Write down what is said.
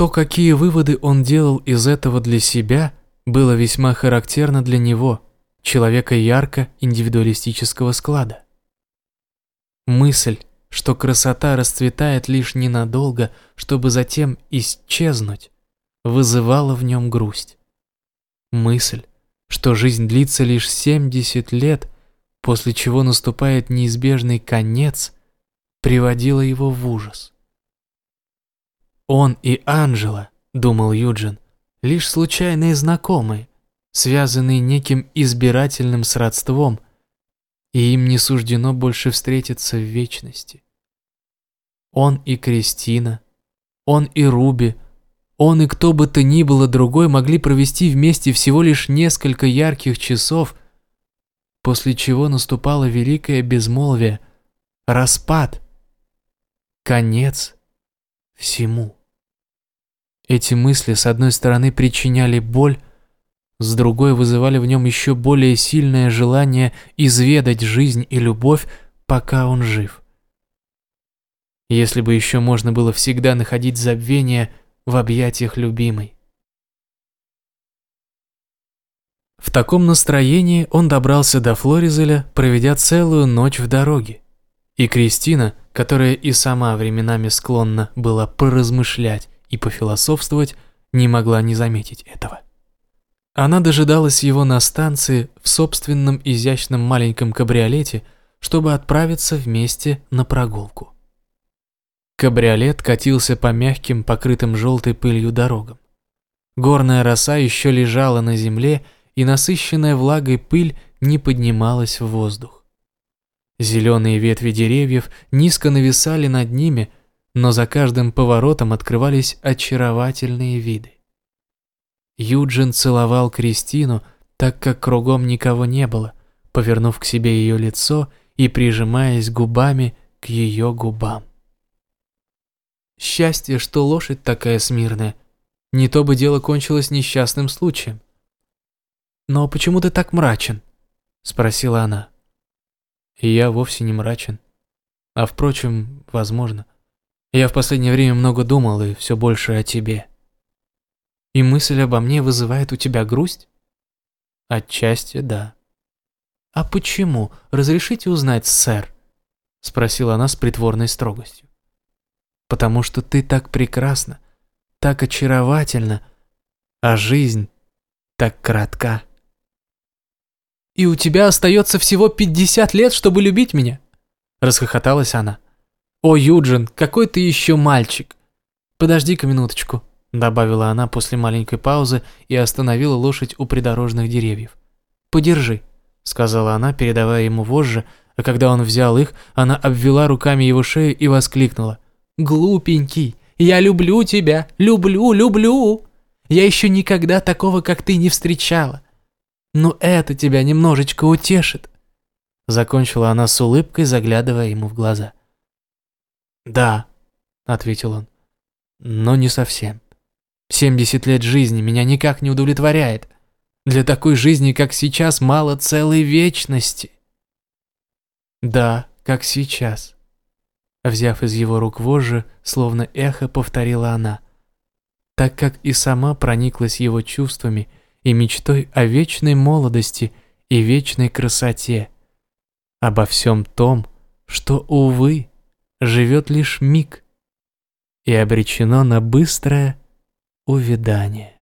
То, какие выводы он делал из этого для себя, было весьма характерно для него, человека ярко-индивидуалистического склада. Мысль, что красота расцветает лишь ненадолго, чтобы затем исчезнуть, вызывала в нем грусть. Мысль, что жизнь длится лишь 70 лет, после чего наступает неизбежный конец, приводила его в ужас. Он и Анжела, думал Юджин, лишь случайные знакомые, связанные неким избирательным сродством, и им не суждено больше встретиться в вечности. Он и Кристина, он и Руби, он и кто бы то ни было другой могли провести вместе всего лишь несколько ярких часов, после чего наступало великое безмолвие, распад, конец всему. Эти мысли, с одной стороны, причиняли боль, с другой вызывали в нем еще более сильное желание изведать жизнь и любовь, пока он жив. Если бы еще можно было всегда находить забвение в объятиях любимой. В таком настроении он добрался до Флоризеля, проведя целую ночь в дороге. И Кристина, которая и сама временами склонна была поразмышлять и пофилософствовать, не могла не заметить этого. Она дожидалась его на станции в собственном изящном маленьком кабриолете, чтобы отправиться вместе на прогулку. Кабриолет катился по мягким, покрытым желтой пылью дорогам. Горная роса еще лежала на земле, и насыщенная влагой пыль не поднималась в воздух. Зеленые ветви деревьев низко нависали над ними, но за каждым поворотом открывались очаровательные виды. Юджин целовал Кристину, так как кругом никого не было, повернув к себе ее лицо и прижимаясь губами к ее губам. Счастье, что лошадь такая смирная. Не то бы дело кончилось несчастным случаем. «Но почему ты так мрачен?» – спросила она. «Я вовсе не мрачен. А впрочем, возможно. Я в последнее время много думал и все больше о тебе. И мысль обо мне вызывает у тебя грусть? Отчасти, да. А почему? Разрешите узнать, сэр? Спросила она с притворной строгостью. Потому что ты так прекрасна, так очаровательна, а жизнь так кратка. И у тебя остается всего 50 лет, чтобы любить меня? Расхохоталась она. «О, Юджин, какой ты еще мальчик!» «Подожди-ка минуточку», — добавила она после маленькой паузы и остановила лошадь у придорожных деревьев. «Подержи», — сказала она, передавая ему вожжи, а когда он взял их, она обвела руками его шею и воскликнула. «Глупенький, я люблю тебя, люблю, люблю! Я еще никогда такого, как ты, не встречала. Но это тебя немножечко утешит», — закончила она с улыбкой, заглядывая ему в глаза. «Да», — ответил он, — «но не совсем. Семьдесят лет жизни меня никак не удовлетворяет. Для такой жизни, как сейчас, мало целой вечности». «Да, как сейчас», — взяв из его рук вожжи, словно эхо повторила она, так как и сама прониклась его чувствами и мечтой о вечной молодости и вечной красоте, обо всем том, что, увы, живет лишь миг и обречено на быстрое увядание.